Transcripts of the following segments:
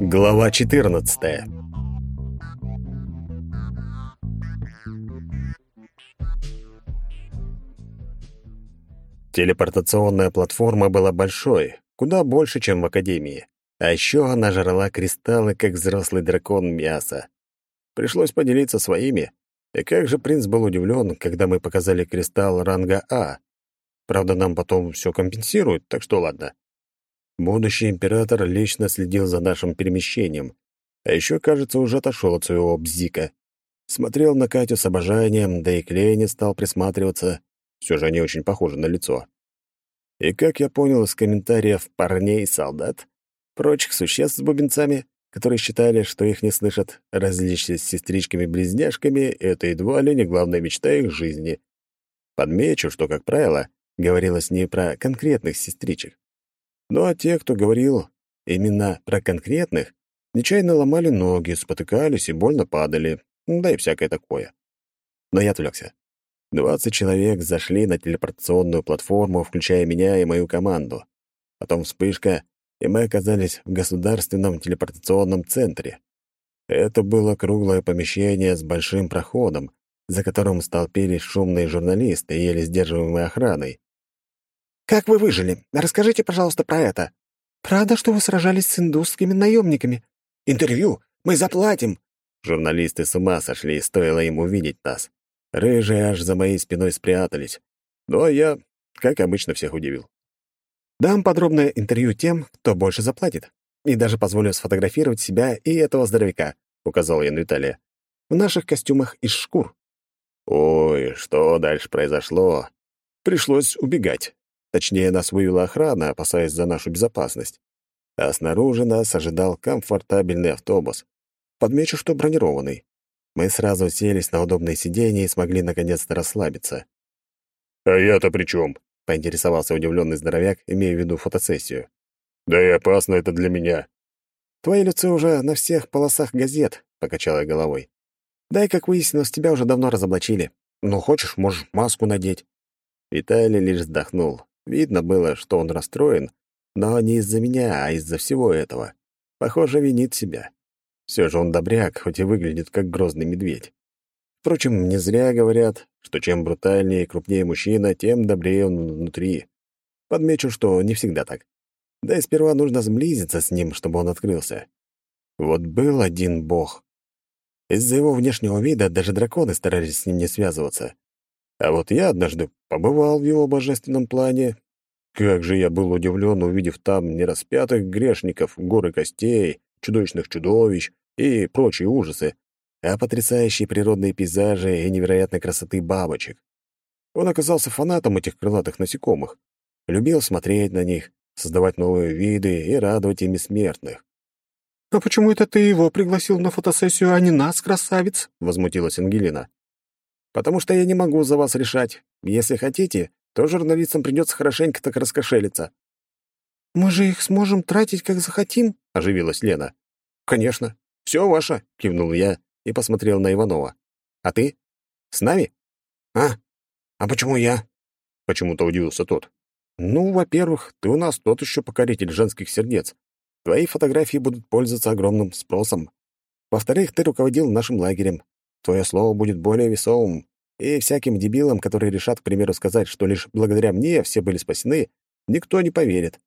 Глава 14. Телепортационная платформа была большой, куда больше, чем в Академии. А еще она жрала кристаллы, как взрослый дракон мяса. Пришлось поделиться своими. И как же принц был удивлен, когда мы показали кристалл ранга А. Правда, нам потом все компенсируют, так что ладно. Будущий император лично следил за нашим перемещением, а еще, кажется, уже отошел от своего бзика. Смотрел на Катю с обожанием, да и к Лене стал присматриваться. Все же они очень похожи на лицо. И, как я понял из комментариев парней и солдат, прочих существ с бубенцами, которые считали, что их не слышат, различные с сестричками-близняшками, это едва ли не главная мечта их жизни. Подмечу, что, как правило, говорилось не про конкретных сестричек. Ну а те, кто говорил именно про конкретных, нечаянно ломали ноги, спотыкались и больно падали, да и всякое такое. Но я отвлекся. Двадцать человек зашли на телепортационную платформу, включая меня и мою команду. Потом вспышка, и мы оказались в государственном телепортационном центре. Это было круглое помещение с большим проходом, за которым столпились шумные журналисты, еле сдерживаемой охраной. «Как вы выжили? Расскажите, пожалуйста, про это. Правда, что вы сражались с индусскими наемниками? Интервью! Мы заплатим!» Журналисты с ума сошли, стоило им увидеть нас. Рыжие аж за моей спиной спрятались. Но я, как обычно, всех удивил. Дам подробное интервью тем, кто больше заплатит. И даже позволю сфотографировать себя и этого здоровяка, — указал я на Виталия. В наших костюмах из шкур. Ой, что дальше произошло? Пришлось убегать. Точнее, нас вывела охрана, опасаясь за нашу безопасность. А снаружи нас ожидал комфортабельный автобус. Подмечу, что бронированный. Мы сразу селись на удобное сиденье и смогли наконец-то расслабиться. «А я-то при чем?» — поинтересовался удивленный здоровяк, имея в виду фотосессию. «Да и опасно это для меня». «Твои лицо уже на всех полосах газет», — покачала я головой. «Да и, как выяснилось, тебя уже давно разоблачили. Ну, хочешь, можешь маску надеть». Виталий лишь вздохнул. Видно было, что он расстроен, но не из-за меня, а из-за всего этого. Похоже, винит себя. Все же он добряк, хоть и выглядит как грозный медведь. Впрочем, не зря говорят, что чем брутальнее и крупнее мужчина, тем добрее он внутри. Подмечу, что не всегда так. Да и сперва нужно сблизиться с ним, чтобы он открылся. Вот был один бог. Из-за его внешнего вида даже драконы старались с ним не связываться. А вот я однажды побывал в его божественном плане. Как же я был удивлен, увидев там нераспятых грешников, горы костей, чудовищных чудовищ и прочие ужасы, а потрясающие природные пейзажи и невероятной красоты бабочек. Он оказался фанатом этих крылатых насекомых, любил смотреть на них, создавать новые виды и радовать ими смертных. «А почему это ты его пригласил на фотосессию, а не нас, красавец?» — возмутилась Ангелина потому что я не могу за вас решать. Если хотите, то журналистам придется хорошенько так раскошелиться». «Мы же их сможем тратить, как захотим», — оживилась Лена. «Конечно. Все ваше», — кивнул я и посмотрел на Иванова. «А ты? С нами?» «А? А почему я?» — почему-то удивился тот. «Ну, во-первых, ты у нас тот еще покоритель женских сердец. Твои фотографии будут пользоваться огромным спросом. Во-вторых, ты руководил нашим лагерем. Твое слово будет более весомым, и всяким дебилам, которые решат, к примеру, сказать, что лишь благодаря мне все были спасены, никто не поверит.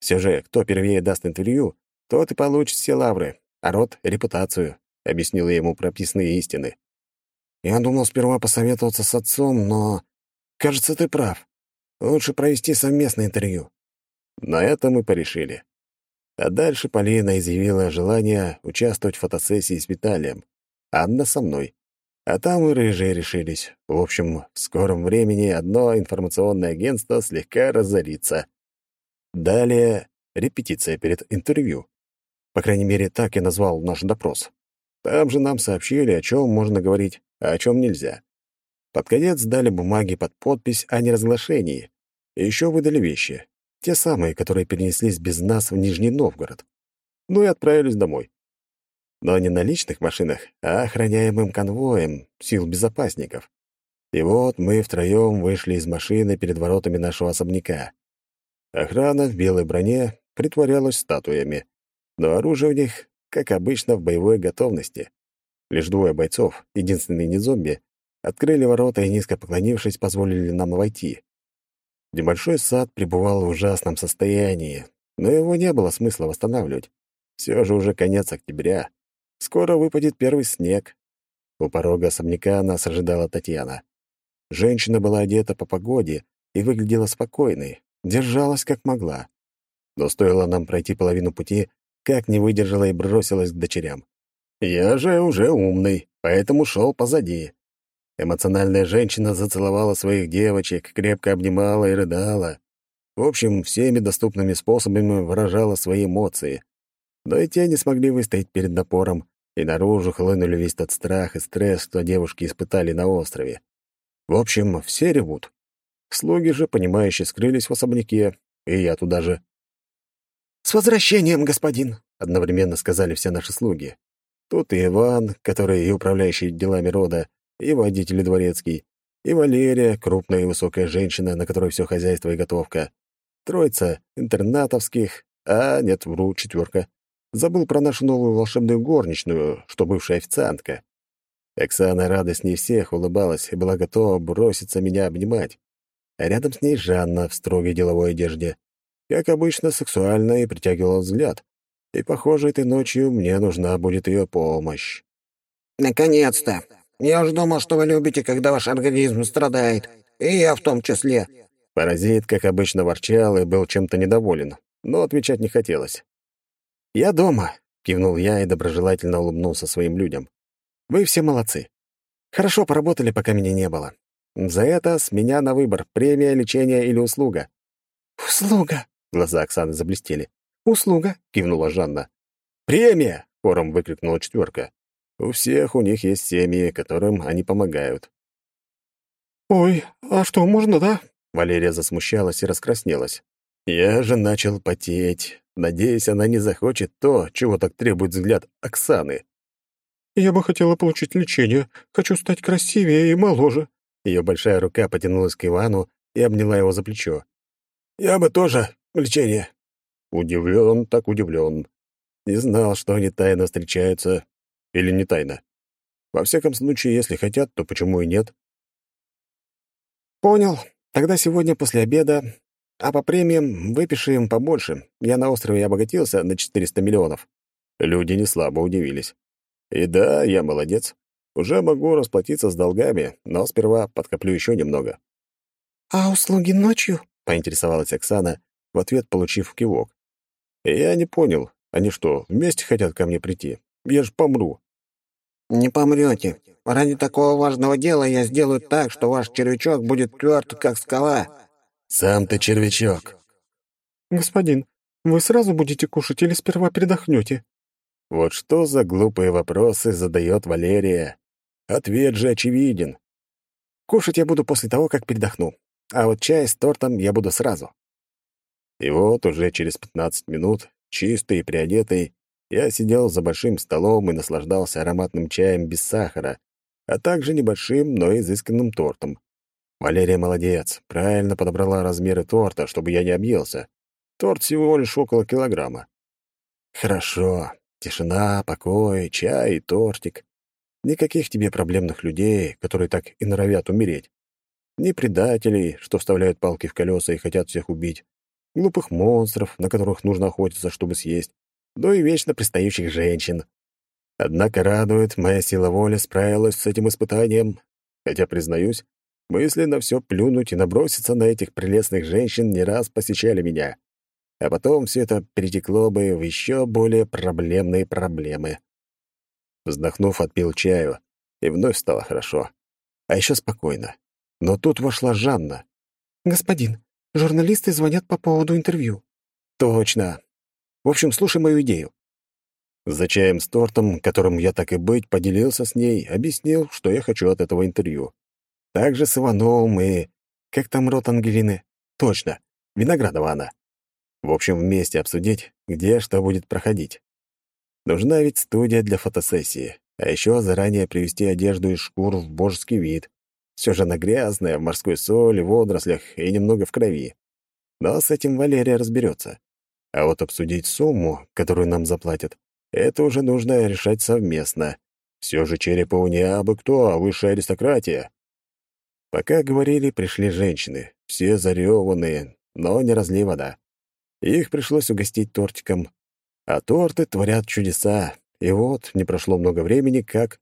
Все же, кто первее даст интервью, тот и получит все лавры, а род — репутацию», — объяснил я ему прописные истины. «Я думал сперва посоветоваться с отцом, но, кажется, ты прав. Лучше провести совместное интервью». На этом мы порешили. А дальше Полина изъявила желание участвовать в фотосессии с Виталием. Анна со мной. А там и рыжие решились. В общем, в скором времени одно информационное агентство слегка разорится. Далее репетиция перед интервью. По крайней мере, так я назвал наш допрос. Там же нам сообщили, о чем можно говорить, а о чем нельзя. Под конец дали бумаги под подпись о неразглашении. И еще выдали вещи. Те самые, которые перенеслись без нас в Нижний Новгород. Ну и отправились домой но не на личных машинах, а охраняемым конвоем сил безопасников. И вот мы втроем вышли из машины перед воротами нашего особняка. Охрана в белой броне притворялась статуями, но оружия у них как обычно, в боевой готовности. Лишь двое бойцов, единственные не зомби, открыли ворота и, низко поклонившись, позволили нам войти. Небольшой сад пребывал в ужасном состоянии, но его не было смысла восстанавливать. Все же уже конец октября. Скоро выпадет первый снег. У порога особняка нас ожидала Татьяна. Женщина была одета по погоде и выглядела спокойной, держалась как могла. Но стоило нам пройти половину пути, как не выдержала и бросилась к дочерям. Я же уже умный, поэтому шел позади. Эмоциональная женщина зацеловала своих девочек, крепко обнимала и рыдала. В общем, всеми доступными способами выражала свои эмоции. Но и те не смогли выстоять перед напором, и наружу хлынули весь тот страх и стресс, что девушки испытали на острове. В общем, все ревут. Слуги же, понимающие, скрылись в особняке, и я туда же. «С возвращением, господин!» — одновременно сказали все наши слуги. Тут и Иван, который и управляющий делами рода, и водитель дворецкий, и Валерия, крупная и высокая женщина, на которой все хозяйство и готовка. Троица интернатовских, а нет, вру, четверка. Забыл про нашу новую волшебную горничную, что бывшая официантка. Оксана радостней всех улыбалась и была готова броситься меня обнимать. А рядом с ней Жанна в строгой деловой одежде. Как обычно, сексуально и притягивала взгляд. И, похоже, этой ночью мне нужна будет ее помощь. «Наконец-то! Я уж думал, что вы любите, когда ваш организм страдает. И я в том числе». Паразит, как обычно, ворчал и был чем-то недоволен, но отвечать не хотелось. «Я дома», — кивнул я и доброжелательно улыбнулся своим людям. «Вы все молодцы. Хорошо поработали, пока меня не было. За это с меня на выбор — премия, лечение или услуга». «Услуга!» — глаза Оксаны заблестели. «Услуга!» — кивнула Жанна. «Премия!» — хором выкрикнула четверка. У всех у них есть семьи, которым они помогают. «Ой, а что, можно, да?» Валерия засмущалась и раскраснелась. Я же начал потеть. Надеюсь, она не захочет то, чего так требует взгляд Оксаны. «Я бы хотела получить лечение. Хочу стать красивее и моложе». Ее большая рука потянулась к Ивану и обняла его за плечо. «Я бы тоже лечение». Удивлен, так удивлен. Не знал, что они тайно встречаются, или не тайна? Во всяком случае, если хотят, то почему и нет? Понял. Тогда сегодня после обеда, а по премиям выпишем побольше. Я на острове обогатился на 400 миллионов. Люди не слабо удивились. И да, я молодец. Уже могу расплатиться с долгами, но сперва подкоплю еще немного. «А услуги ночью?» — поинтересовалась Оксана, в ответ получив кивок. Я не понял, они что, вместе хотят ко мне прийти? Я ж помру. «Не помрете. Ради такого важного дела я сделаю так, что ваш червячок будет тверд, как скала». «Сам ты червячок». «Господин, вы сразу будете кушать или сперва передохнете?» Вот что за глупые вопросы задает Валерия. Ответ же очевиден. Кушать я буду после того, как передохну. А вот чай с тортом я буду сразу. И вот уже через пятнадцать минут, чистый и приодетый, я сидел за большим столом и наслаждался ароматным чаем без сахара, а также небольшим, но изысканным тортом. Валерия молодец, правильно подобрала размеры торта, чтобы я не объелся. Торт всего лишь около килограмма. Хорошо. Тишина, покой, чай и тортик. Никаких тебе проблемных людей, которые так и норовят умереть. Ни предателей, что вставляют палки в колеса и хотят всех убить. Глупых монстров, на которых нужно охотиться, чтобы съесть да и вечно пристающих женщин. Однако радует, моя сила воли справилась с этим испытанием, хотя, признаюсь, мысли на все плюнуть и наброситься на этих прелестных женщин не раз посещали меня. А потом все это перетекло бы в еще более проблемные проблемы. Вздохнув, отпил чаю, и вновь стало хорошо. А еще спокойно. Но тут вошла Жанна. «Господин, журналисты звонят по поводу интервью». «Точно. В общем, слушай мою идею. За чаем с тортом, которым я так и быть поделился с ней, объяснил, что я хочу от этого интервью. Также с Ивановым и... Как там рот Ангелины? Точно, Виноградова она. В общем, вместе обсудить, где что будет проходить. Нужна ведь студия для фотосессии, а еще заранее привести одежду из шкур в божеский вид. Все же она грязная, в морской соли, водорослях и немного в крови. Но с этим Валерия разберется. А вот обсудить сумму, которую нам заплатят, это уже нужно решать совместно. Все же Черепову не абы кто, а высшая аристократия. Пока говорили, пришли женщины, все зареванные, но не разлей вода. Их пришлось угостить тортиком. А торты творят чудеса. И вот, не прошло много времени, как...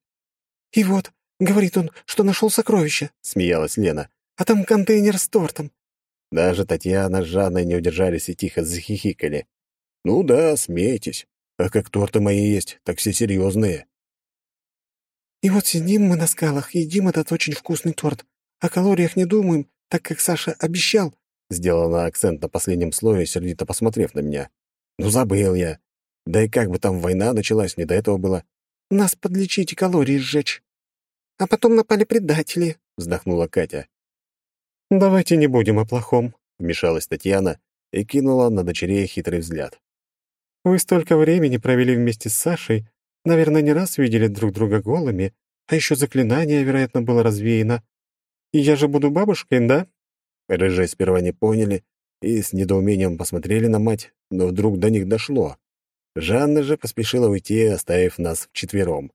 «И вот, говорит он, что нашел сокровище», — смеялась Лена. «А там контейнер с тортом». Даже Татьяна с Жанной не удержались и тихо захихикали. «Ну да, смейтесь. А как торты мои есть, так все серьезные. «И вот сидим мы на скалах, едим этот очень вкусный торт. О калориях не думаем, так как Саша обещал», — сделала акцент на последнем слое, сердито посмотрев на меня. «Ну, забыл я. Да и как бы там война началась, не до этого было. Нас подлечить и калории сжечь. А потом напали предатели», — вздохнула Катя. «Давайте не будем о плохом», — вмешалась Татьяна и кинула на дочерей хитрый взгляд. Вы столько времени провели вместе с Сашей, наверное, не раз видели друг друга голыми, а еще заклинание, вероятно, было развеяно. Я же буду бабушкой, да?» Рыжие сперва не поняли и с недоумением посмотрели на мать, но вдруг до них дошло. Жанна же поспешила уйти, оставив нас вчетвером.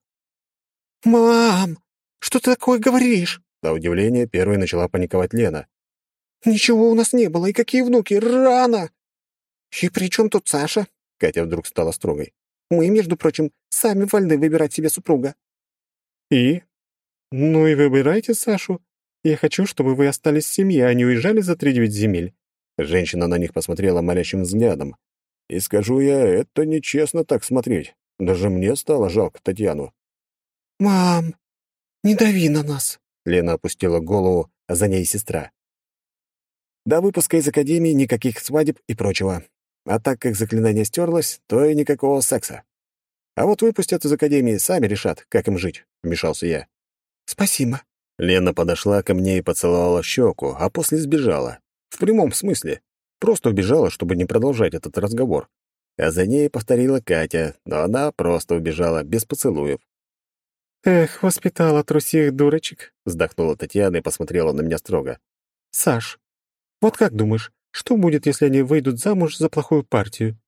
«Мам, что ты такое говоришь?» На удивление первой начала паниковать Лена. «Ничего у нас не было, и какие внуки, рано!» «И при чем тут Саша?» Катя вдруг стала строгой. «Мы, между прочим, сами вольны выбирать себе супруга». «И? Ну и выбирайте Сашу. Я хочу, чтобы вы остались в семье, а не уезжали за три девять земель». Женщина на них посмотрела молящим взглядом. И скажу я, это нечестно так смотреть. Даже мне стало жалко Татьяну. «Мам, не дави на нас!» Лена опустила голову, а за ней сестра. До выпуска из академии никаких свадеб и прочего. А так как заклинание стерлось, то и никакого секса. А вот выпустят из Академии, сами решат, как им жить», — вмешался я. «Спасибо». Лена подошла ко мне и поцеловала щеку, а после сбежала. В прямом смысле. Просто убежала, чтобы не продолжать этот разговор. А за ней повторила Катя, но она просто убежала, без поцелуев. «Эх, воспитала трусих дурочек», — вздохнула Татьяна и посмотрела на меня строго. «Саш, вот как думаешь, что будет, если они выйдут замуж за плохую партию?»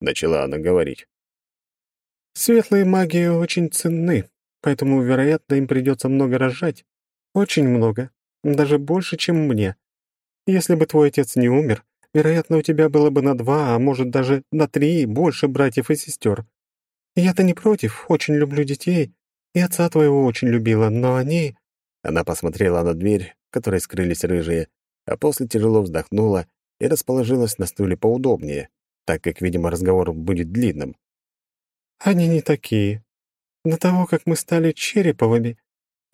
Начала она говорить. «Светлые маги очень ценны, поэтому, вероятно, им придется много рожать. Очень много. Даже больше, чем мне. Если бы твой отец не умер, вероятно, у тебя было бы на два, а может, даже на три больше братьев и сестер. Я-то не против, очень люблю детей, и отца твоего очень любила, но они...» Она посмотрела на дверь, в которой скрылись рыжие, а после тяжело вздохнула и расположилась на стуле поудобнее, так как, видимо, разговор будет длинным. «Они не такие. До того, как мы стали Череповыми...»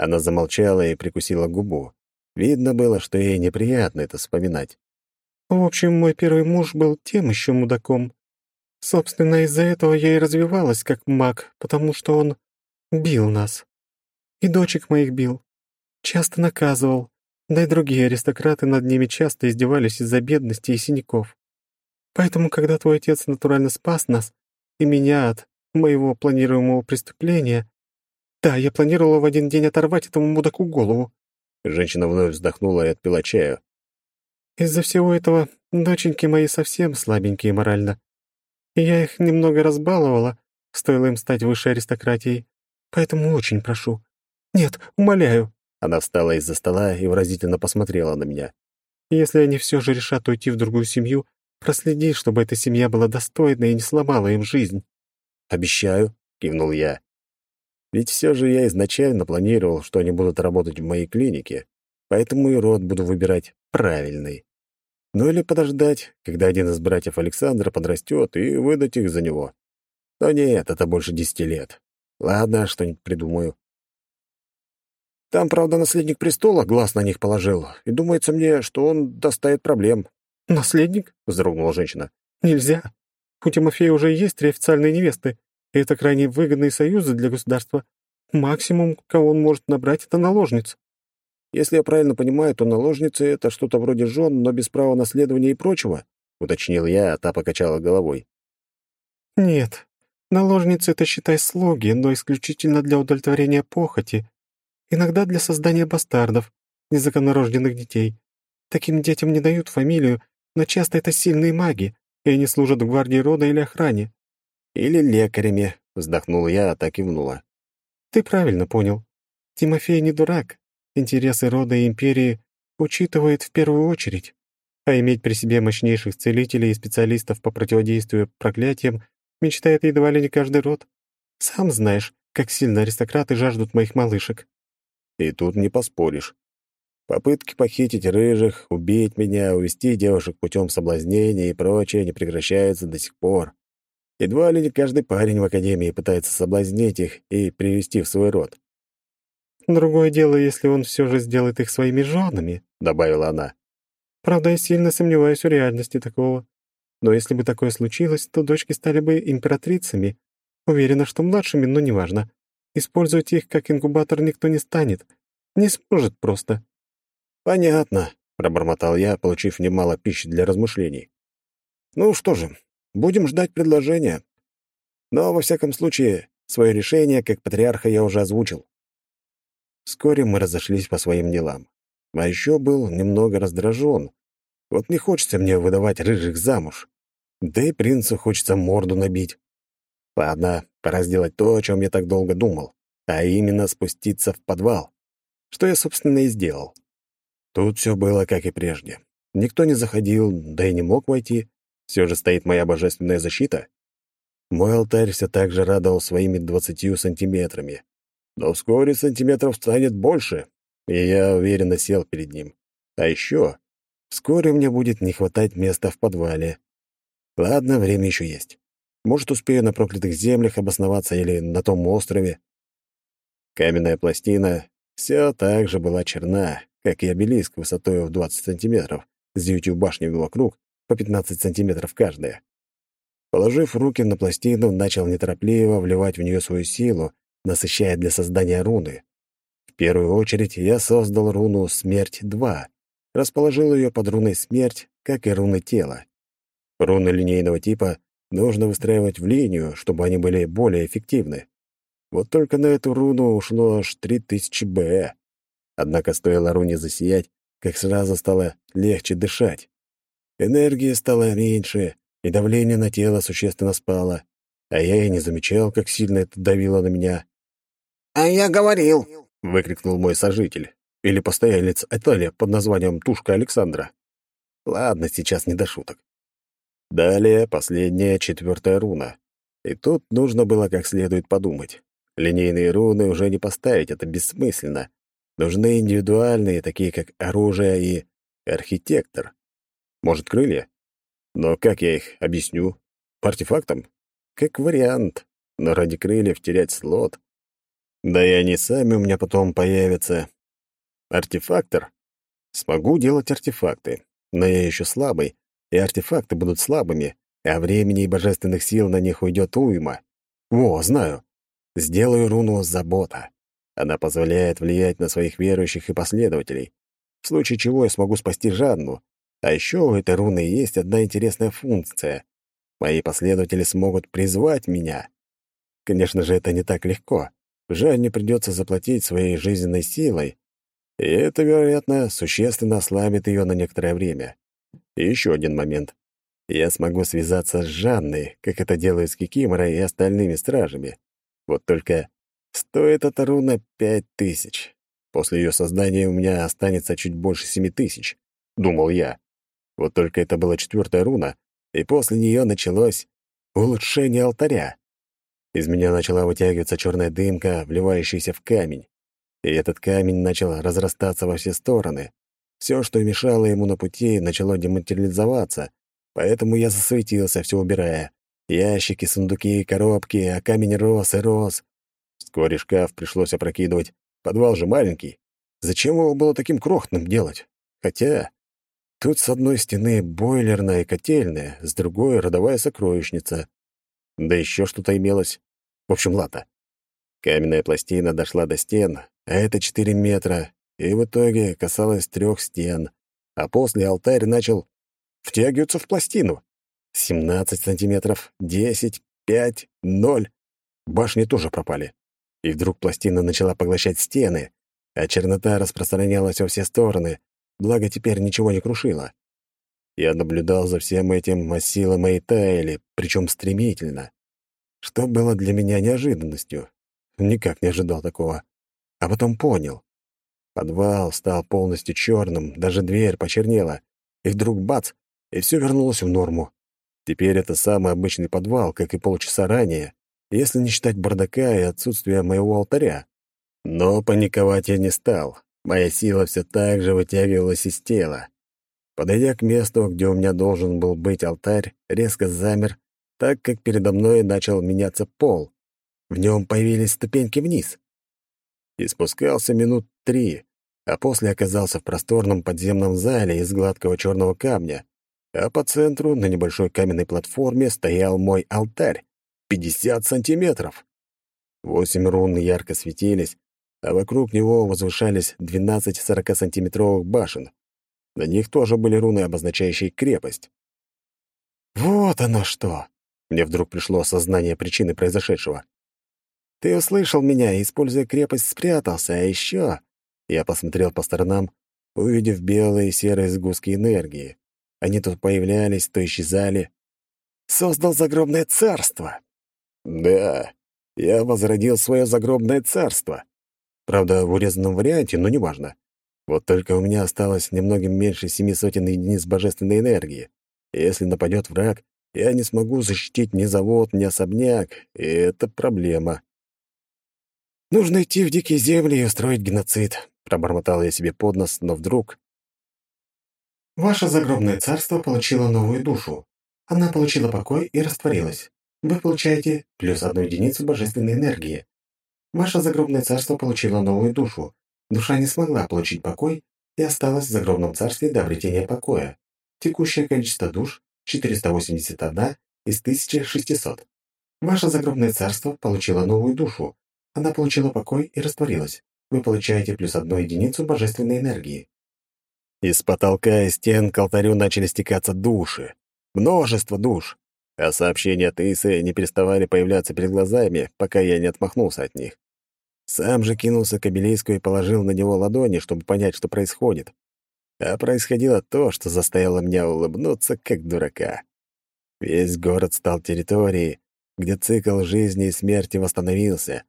Она замолчала и прикусила губу. Видно было, что ей неприятно это вспоминать. «В общем, мой первый муж был тем еще мудаком. Собственно, из-за этого я и развивалась как маг, потому что он бил нас. И дочек моих бил. Часто наказывал, да и другие аристократы над ними часто издевались из-за бедности и синяков. Поэтому, когда твой отец натурально спас нас и меня от моего планируемого преступления... Да, я планировала в один день оторвать этому мудаку голову. Женщина вновь вздохнула и отпила чаю. Из-за всего этого доченьки мои совсем слабенькие морально. Я их немного разбаловала, стоило им стать высшей аристократией. Поэтому очень прошу. Нет, умоляю, она встала из-за стола и выразительно посмотрела на меня. «Если они все же решат уйти в другую семью, проследи, чтобы эта семья была достойной и не сломала им жизнь». «Обещаю», — кивнул я. «Ведь все же я изначально планировал, что они будут работать в моей клинике, поэтому и род буду выбирать правильный. Ну или подождать, когда один из братьев Александра подрастет, и выдать их за него. Но нет, это больше десяти лет. Ладно, что-нибудь придумаю. Там, правда, наследник престола глаз на них положил, и думается мне, что он доставит проблем». «Наследник?» — вздрогнула женщина. «Нельзя. У Тимофея уже есть три официальные невесты, это крайне выгодные союзы для государства. Максимум, кого он может набрать, — это наложниц». «Если я правильно понимаю, то наложницы — это что-то вроде жен, но без права наследования и прочего?» — уточнил я, а та покачала головой. «Нет, наложницы — это, считай, слуги, но исключительно для удовлетворения похоти, Иногда для создания бастардов, незаконнорожденных детей. Таким детям не дают фамилию, но часто это сильные маги, и они служат в гвардии рода или охране. Или лекарями, вздохнул я, так и внула. «Ты правильно понял. Тимофей не дурак. Интересы рода и империи учитывает в первую очередь. А иметь при себе мощнейших целителей и специалистов по противодействию проклятиям мечтает едва ли не каждый род. Сам знаешь, как сильно аристократы жаждут моих малышек». И тут не поспоришь. Попытки похитить рыжих, убить меня, увести девушек путем соблазнения и прочее не прекращаются до сих пор. Едва ли каждый парень в академии пытается соблазнить их и привести в свой род. «Другое дело, если он все же сделает их своими женами», — добавила она. «Правда, я сильно сомневаюсь в реальности такого. Но если бы такое случилось, то дочки стали бы императрицами. Уверена, что младшими, но неважно. Использовать их как инкубатор никто не станет. Не сможет просто. «Понятно», — пробормотал я, получив немало пищи для размышлений. «Ну что же, будем ждать предложения. Но, во всяком случае, свое решение как патриарха я уже озвучил». Вскоре мы разошлись по своим делам. А еще был немного раздражен. Вот не хочется мне выдавать рыжих замуж. Да и принцу хочется морду набить. Ладно, пора сделать то, о чем я так долго думал, а именно спуститься в подвал. Что я, собственно, и сделал. Тут все было как и прежде. Никто не заходил, да и не мог войти. Все же стоит моя божественная защита. Мой алтарь все так же радовал своими двадцатью сантиметрами. Но вскоре сантиметров станет больше, и я уверенно сел перед ним. А еще вскоре мне будет не хватать места в подвале. Ладно, время еще есть. Может, успею на проклятых землях обосноваться или на том острове. Каменная пластина все так же была черна, как и обелиск высотой в 20 сантиметров, с девятью башнями вокруг, по 15 сантиметров каждая. Положив руки на пластину, начал неторопливо вливать в нее свою силу, насыщая для создания руны. В первую очередь я создал руну «Смерть-2», расположил ее под руной «Смерть», как и руны тела. Руны линейного типа нужно выстраивать в линию, чтобы они были более эффективны. Вот только на эту руну ушло аж 3000 Б. Однако стоило руне засиять, как сразу стало легче дышать. Энергии стало меньше, и давление на тело существенно спало, а я и не замечал, как сильно это давило на меня. «А я говорил!» — выкрикнул мой сожитель, или постоялец отеля под названием «Тушка Александра». Ладно, сейчас не до шуток. Далее последняя, четвертая руна. И тут нужно было как следует подумать. Линейные руны уже не поставить, это бессмысленно. Нужны индивидуальные, такие как оружие и архитектор. Может, крылья? Но как я их объясню? По артефактам? Как вариант. Но ради крыльев терять слот. Да и они сами у меня потом появятся. Артефактор? Смогу делать артефакты. Но я еще слабый, и артефакты будут слабыми, а времени и божественных сил на них уйдет уйма. Во, знаю. Сделаю руну «Забота». Она позволяет влиять на своих верующих и последователей, в случае чего я смогу спасти Жанну. А еще у этой руны есть одна интересная функция. Мои последователи смогут призвать меня. Конечно же, это не так легко. Жанне придется заплатить своей жизненной силой, и это, вероятно, существенно ослабит ее на некоторое время. И еще один момент. Я смогу связаться с Жанной, как это делают с Кикиморой и остальными стражами. Вот только Стоит эта руна пять тысяч. После ее создания у меня останется чуть больше семи тысяч, думал я. Вот только это была четвертая руна, и после нее началось улучшение алтаря. Из меня начала вытягиваться черная дымка, вливающаяся в камень. И этот камень начал разрастаться во все стороны. Все, что мешало ему на пути, начало дематериализоваться, поэтому я засуетился, все убирая. Ящики, сундуки, коробки, а камень рос и рос. Вскоре шкаф пришлось опрокидывать. Подвал же маленький. Зачем его было таким крохотным делать? Хотя тут с одной стены бойлерная и котельная, с другой — родовая сокровищница. Да еще что-то имелось. В общем, лата. Каменная пластина дошла до стен, а это четыре метра, и в итоге касалась трех стен. А после алтарь начал втягиваться в пластину. Семнадцать сантиметров, десять, пять, ноль. Башни тоже пропали и вдруг пластина начала поглощать стены, а чернота распространялась во все стороны, благо теперь ничего не крушило. Я наблюдал за всем этим, а силы мои таяли, причем стремительно. что было для меня неожиданностью. Никак не ожидал такого. А потом понял. Подвал стал полностью черным, даже дверь почернела. И вдруг бац, и все вернулось в норму. Теперь это самый обычный подвал, как и полчаса ранее, если не считать бардака и отсутствия моего алтаря. Но паниковать я не стал. Моя сила все так же вытягивалась из тела. Подойдя к месту, где у меня должен был быть алтарь, резко замер, так как передо мной начал меняться пол. В нем появились ступеньки вниз. И спускался минут три, а после оказался в просторном подземном зале из гладкого черного камня, а по центру на небольшой каменной платформе стоял мой алтарь — 50 сантиметров. Восемь рун ярко светились, а вокруг него возвышались 12 40-сантиметровых башен. На них тоже были руны, обозначающие крепость. «Вот оно что!» Мне вдруг пришло осознание причины произошедшего. «Ты услышал меня используя крепость, спрятался, а еще...» Я посмотрел по сторонам, увидев белые и серые сгустки энергии. Они тут появлялись, то исчезали. «Создал загробное царство!» «Да, я возродил свое загробное царство. Правда, в урезанном варианте, но неважно. Вот только у меня осталось немногим меньше семи сотен единиц божественной энергии. Если нападет враг, я не смогу защитить ни завод, ни особняк, и это проблема. «Нужно идти в дикие земли и устроить геноцид», — пробормотал я себе под нос, но вдруг... «Ваше загробное царство получило новую душу. Она получила покой и растворилась. Вы получаете плюс одну единицу божественной энергии. Ваше загробное царство получило новую душу. Душа не смогла получить покой и осталась в загробном царстве до обретения покоя. Текущее количество душ — 481 из 1600. Ваше загробное царство получило новую душу. Она получила покой и растворилась. Вы получаете плюс одну единицу божественной энергии. Из потолка и стен к алтарю начали стекаться души. Множество душ а сообщения от Исы не переставали появляться перед глазами, пока я не отмахнулся от них. Сам же кинулся к обелиску и положил на него ладони, чтобы понять, что происходит. А происходило то, что заставило меня улыбнуться, как дурака. Весь город стал территорией, где цикл жизни и смерти восстановился.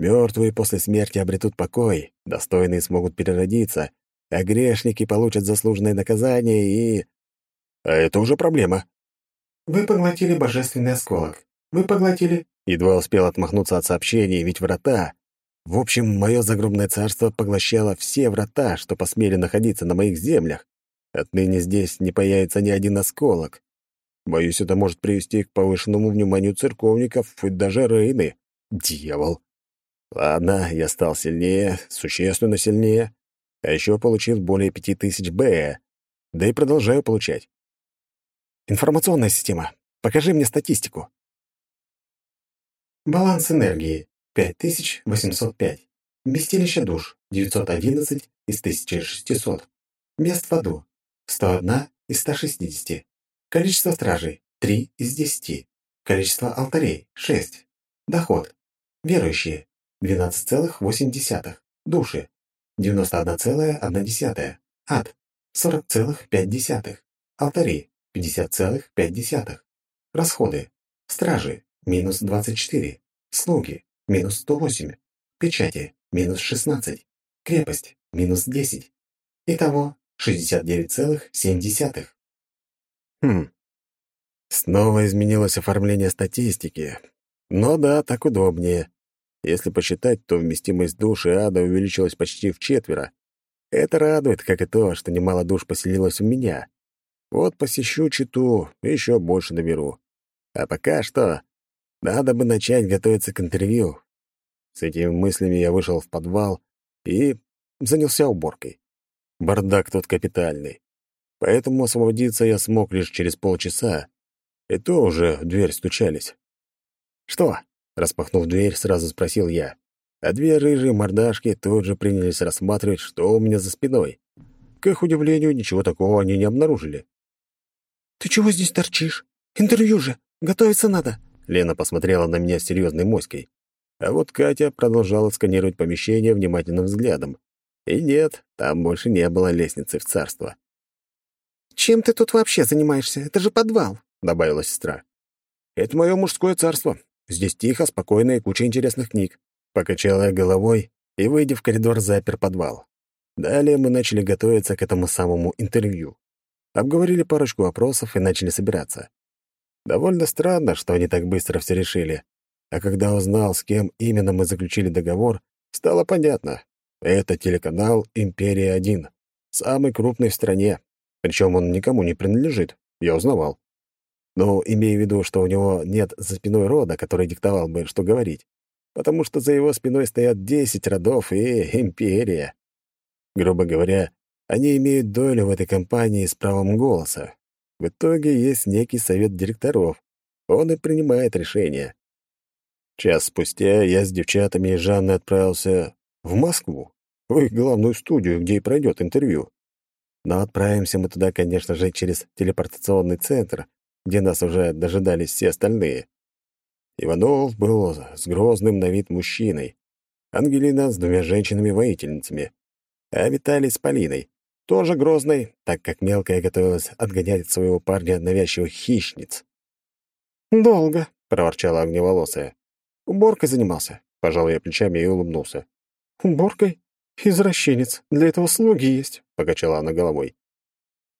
Мертвые после смерти обретут покой, достойные смогут переродиться, а грешники получат заслуженное наказание и... А это уже проблема. Вы поглотили божественный осколок. Вы поглотили...» Едва успел отмахнуться от сообщений, ведь врата... В общем, мое загробное царство поглощало все врата, что посмели находиться на моих землях. Отныне здесь не появится ни один осколок. Боюсь, это может привести к повышенному вниманию церковников и даже Рейны. Дьявол. Ладно, я стал сильнее, существенно сильнее, а еще получил более пяти тысяч Б, да и продолжаю получать. Информационная система. Покажи мне статистику. Баланс энергии 5805. Вместилище душ 911 из 1600. Мест в аду 101 из 160. Количество стражей 3 из 10. Количество алтарей 6. Доход. Верующие 12,8. Души 91,1. Ад 40,5. Алтари 50,5. Расходы. Стражи – минус 24. Слуги – минус 108. Печати – минус 16. Крепость – минус 10. Итого 69,7. Хм. Снова изменилось оформление статистики. Но да, так удобнее. Если посчитать, то вместимость душ и ада увеличилась почти в четверо. Это радует, как и то, что немало душ поселилось у меня. Вот посещу читу, еще больше наберу. А пока что надо бы начать готовиться к интервью. С этими мыслями я вышел в подвал и занялся уборкой. Бардак тут капитальный. Поэтому освободиться я смог лишь через полчаса. И то уже в дверь стучались. «Что?» — распахнув дверь, сразу спросил я. А две рыжие мордашки тут же принялись рассматривать, что у меня за спиной. К их удивлению, ничего такого они не обнаружили. «Ты чего здесь торчишь? Интервью же! Готовиться надо!» Лена посмотрела на меня с серьезной моськой. А вот Катя продолжала сканировать помещение внимательным взглядом. И нет, там больше не было лестницы в царство. «Чем ты тут вообще занимаешься? Это же подвал!» — добавила сестра. «Это мое мужское царство. Здесь тихо, спокойно и куча интересных книг. Покачал я головой и, выйдя в коридор, запер подвал. Далее мы начали готовиться к этому самому интервью. Обговорили парочку вопросов и начали собираться. Довольно странно, что они так быстро все решили. А когда узнал, с кем именно мы заключили договор, стало понятно. Это телеканал «Империя-1», самый крупный в стране. Причем он никому не принадлежит, я узнавал. Но имея в виду, что у него нет за спиной рода, который диктовал бы, что говорить. Потому что за его спиной стоят десять родов и империя. Грубо говоря, они имеют долю в этой компании с правом голоса. В итоге есть некий совет директоров. Он и принимает решения. Час спустя я с девчатами и Жанной отправился в Москву, в их главную студию, где и пройдет интервью. Но отправимся мы туда, конечно же, через телепортационный центр, где нас уже дожидались все остальные. Иванов был с грозным на вид мужчиной, Ангелина с двумя женщинами-воительницами, а Виталий с Полиной, тоже грозной, так как мелкая готовилась отгонять от своего парня навязчивых хищниц. «Долго», — проворчала огневолосая. «Уборкой занимался», — пожал я плечами и улыбнулся. «Уборкой? Извращенец. Для этого слуги есть», — покачала она головой.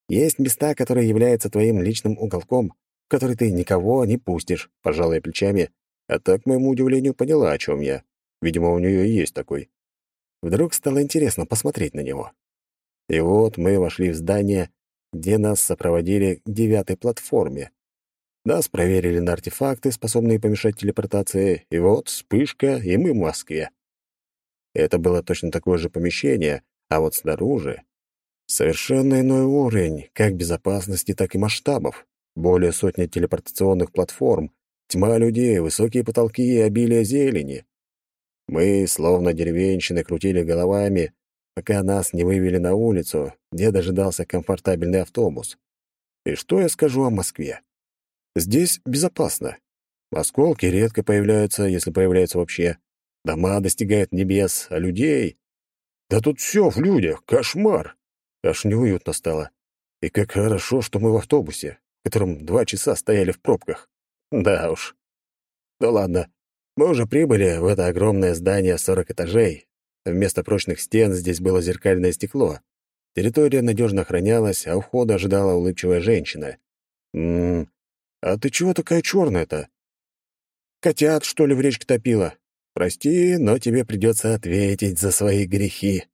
«Есть места, которые являются твоим личным уголком, в который ты никого не пустишь», — пожал я плечами, а так, к моему удивлению, поняла, о чем я. Видимо, у нее и есть такой. Вдруг стало интересно посмотреть на него. И вот мы вошли в здание, где нас сопроводили к девятой платформе. Нас проверили на артефакты, способные помешать телепортации, и вот вспышка, и мы в Москве. Это было точно такое же помещение, а вот снаружи совершенно иной уровень, как безопасности, так и масштабов. Более сотни телепортационных платформ, тьма людей, высокие потолки и обилие зелени. Мы, словно деревенщины, крутили головами, пока нас не вывели на улицу, где дожидался комфортабельный автобус. И что я скажу о Москве? Здесь безопасно. Осколки редко появляются, если появляются вообще. Дома достигают небес, а людей... Да тут все в людях, кошмар. Аж неуютно стало. И как хорошо, что мы в автобусе, в котором два часа стояли в пробках. Да уж. Ну ладно, мы уже прибыли в это огромное здание 40 этажей. Вместо прочных стен здесь было зеркальное стекло. Территория надежно охранялась, а у входа ожидала улыбчивая женщина. «М-м, а ты чего такая черная-то? Котят, что ли, в речке топила? Прости, но тебе придется ответить за свои грехи».